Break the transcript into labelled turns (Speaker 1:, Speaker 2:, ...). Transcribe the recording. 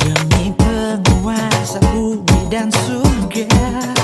Speaker 1: Demi penguasa bumi dan surga.